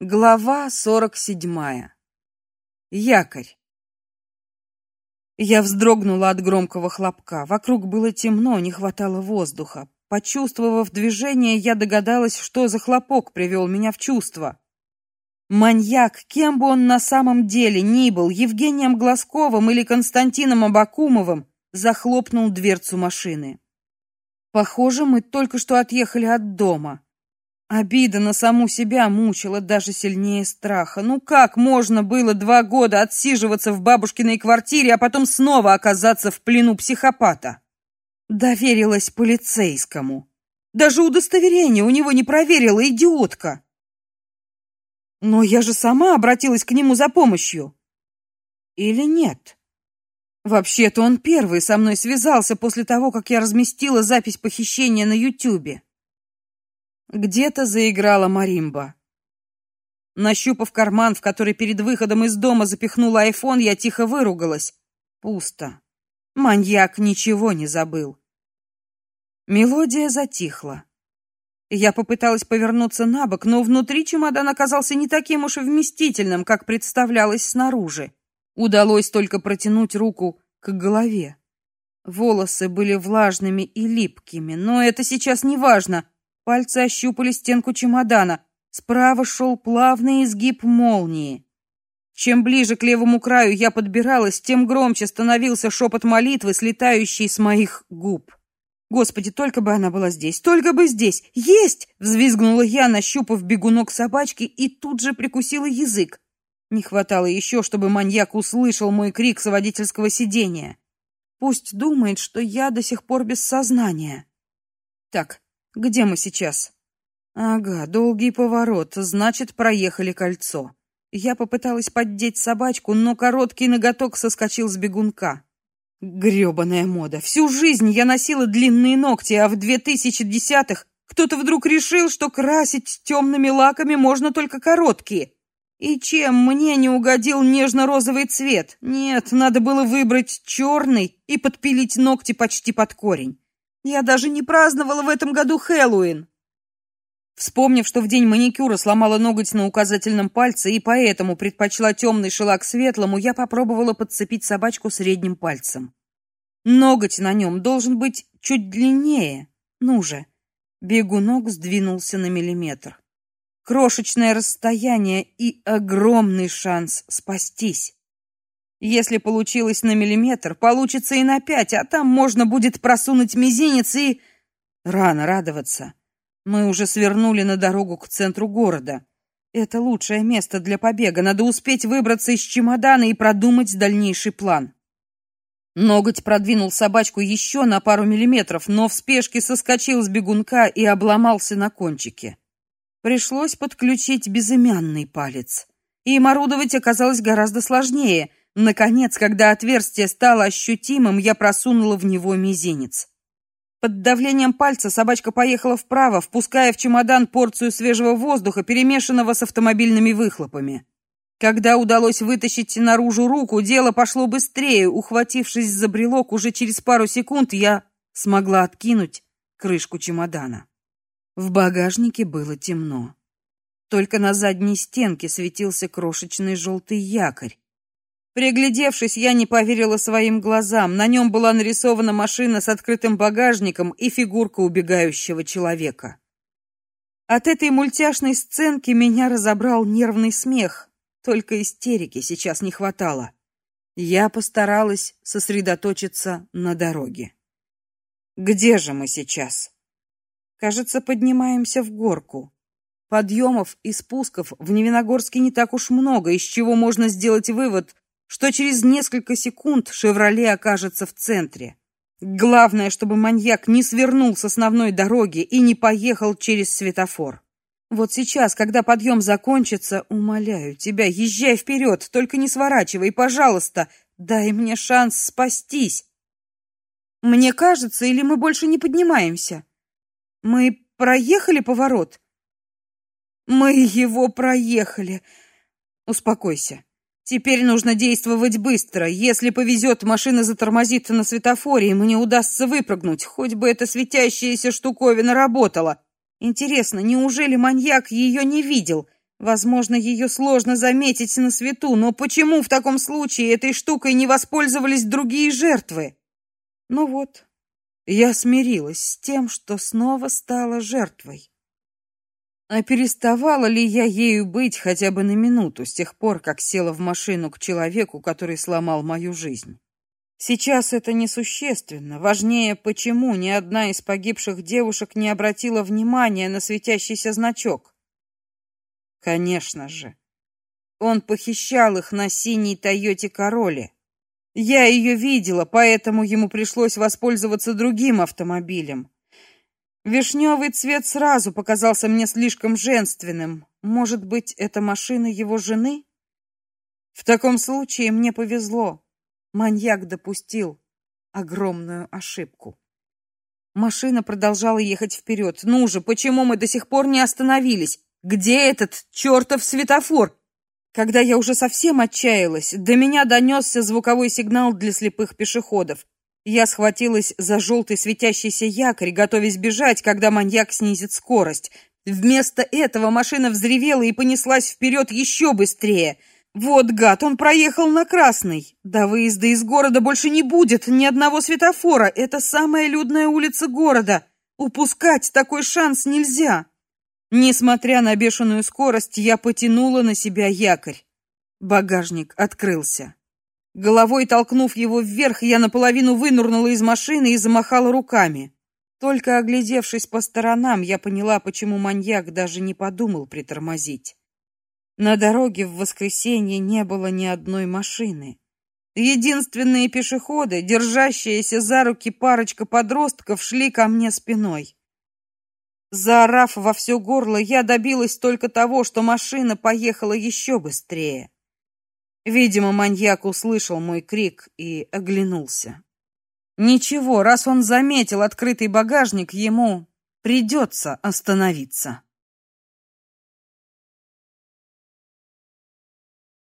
Глава сорок седьмая. Якорь. Я вздрогнула от громкого хлопка. Вокруг было темно, не хватало воздуха. Почувствовав движение, я догадалась, что за хлопок привел меня в чувство. Маньяк, кем бы он на самом деле ни был, Евгением Глазковым или Константином Абакумовым, захлопнул дверцу машины. Похоже, мы только что отъехали от дома. Обида на саму себя мучила даже сильнее страха. Ну как можно было два года отсиживаться в бабушкиной квартире, а потом снова оказаться в плену психопата? Доверилась полицейскому. Даже удостоверение у него не проверила идиотка. Но я же сама обратилась к нему за помощью. Или нет? Вообще-то он первый со мной связался после того, как я разместила запись похищения на Ютубе. Где-то заиграла маримба. Нащупав карман, в который перед выходом из дома запихнула айфон, я тихо выругалась. Пусто. Маньяк ничего не забыл. Мелодия затихла. Я попыталась повернуться на бок, но внутри чемодан оказался не таким уж и вместительным, как представлялось снаружи. Удалось только протянуть руку к голове. Волосы были влажными и липкими, но это сейчас не важно. Пальцы ощупали стенку чемодана. Справа шел плавный изгиб молнии. Чем ближе к левому краю я подбиралась, тем громче становился шепот молитвы, слетающий с моих губ. Господи, только бы она была здесь, только бы здесь. Есть, взвизгнула я, нащупав бегунок собачки и тут же прикусила язык. Не хватало еще, чтобы маньяк услышал мой крик с водительского сиденья. Пусть думает, что я до сих пор без сознания. Так, где мы сейчас? Ага, долгий поворот, значит, проехали кольцо. Я попыталась поддеть собачку, но короткий ноготок соскочил с бегунка. Грёбаная мода. Всю жизнь я носила длинные ногти, а в 2010-х кто-то вдруг решил, что красить темными лаками можно только короткие. И чем мне не угодил нежно-розовый цвет? Нет, надо было выбрать черный и подпилить ногти почти под корень. Я даже не праздновала в этом году Хэллоуин. Вспомнив, что в день маникюра сломала ноготь на указательном пальце и поэтому предпочла темный шелак светлому, я попробовала подцепить собачку средним пальцем. Ноготь на нем должен быть чуть длиннее. Ну же. Бегунок сдвинулся на миллиметр. Крошечное расстояние и огромный шанс спастись. Если получилось на миллиметр, получится и на пять, а там можно будет просунуть мизинец и рано радоваться. Мы уже свернули на дорогу к центру города. Это лучшее место для побега. Надо успеть выбраться из чемодана и продумать дальнейший план. Ноготь продвинул собачку еще на пару миллиметров, но в спешке соскочил с бегунка и обломался на кончике. Пришлось подключить безымянный палец. И орудовать оказалось гораздо сложнее. Наконец, когда отверстие стало ощутимым, я просунула в него мизинец. Под давлением пальца собачка поехала вправо, впуская в чемодан порцию свежего воздуха, перемешанного с автомобильными выхлопами. Когда удалось вытащить наружу руку, дело пошло быстрее. Ухватившись за брелок, уже через пару секунд я смогла откинуть крышку чемодана. В багажнике было темно. Только на задней стенке светился крошечный желтый якорь. Приглядевшись, я не поверила своим глазам. На нем была нарисована машина с открытым багажником и фигурка убегающего человека. От этой мультяшной сценки меня разобрал нервный смех. Только истерики сейчас не хватало. Я постаралась сосредоточиться на дороге. Где же мы сейчас? Кажется, поднимаемся в горку. Подъемов и спусков в Невиногорске не так уж много, из чего можно сделать вывод, что через несколько секунд «Шевроле» окажется в центре. Главное, чтобы маньяк не свернул с основной дороги и не поехал через светофор. Вот сейчас, когда подъем закончится, умоляю тебя, езжай вперед, только не сворачивай, пожалуйста, дай мне шанс спастись. Мне кажется, или мы больше не поднимаемся? Мы проехали поворот? Мы его проехали. Успокойся. Теперь нужно действовать быстро. Если повезет, машина затормозит на светофоре, и мне удастся выпрыгнуть, хоть бы эта светящаяся штуковина работала. Интересно, неужели маньяк ее не видел? Возможно, ее сложно заметить на свету, но почему в таком случае этой штукой не воспользовались другие жертвы? Ну вот, я смирилась с тем, что снова стала жертвой. А переставала ли я ею быть хотя бы на минуту с тех пор, как села в машину к человеку, который сломал мою жизнь? Сейчас это несущественно. Важнее, почему ни одна из погибших девушек не обратила внимания на светящийся значок. Конечно же. Он похищал их на синей Тойоте Короле. Я ее видела, поэтому ему пришлось воспользоваться другим автомобилем. Вишневый цвет сразу показался мне слишком женственным. Может быть, это машина его жены? В таком случае мне повезло. Маньяк допустил огромную ошибку. Машина продолжала ехать вперед. Ну же, почему мы до сих пор не остановились? Где этот чертов светофор? Когда я уже совсем отчаялась, до меня донесся звуковой сигнал для слепых пешеходов. Я схватилась за желтый светящийся якорь, готовясь бежать, когда маньяк снизит скорость. Вместо этого машина взревела и понеслась вперед еще быстрее. Вот гад, он проехал на красный. До выезда из города больше не будет ни одного светофора. Это самая людная улица города. Упускать такой шанс нельзя. Несмотря на бешеную скорость, я потянула на себя якорь. Багажник открылся. Головой толкнув его вверх, я наполовину вынырнула из машины и замахала руками. Только оглядевшись по сторонам, я поняла, почему маньяк даже не подумал притормозить. На дороге в воскресенье не было ни одной машины. Единственные пешеходы, держащиеся за руки парочка подростков, шли ко мне спиной. Заорав во все горло, я добилась только того, что машина поехала еще быстрее. Видимо, маньяк услышал мой крик и оглянулся. Ничего, раз он заметил открытый багажник, ему придется остановиться.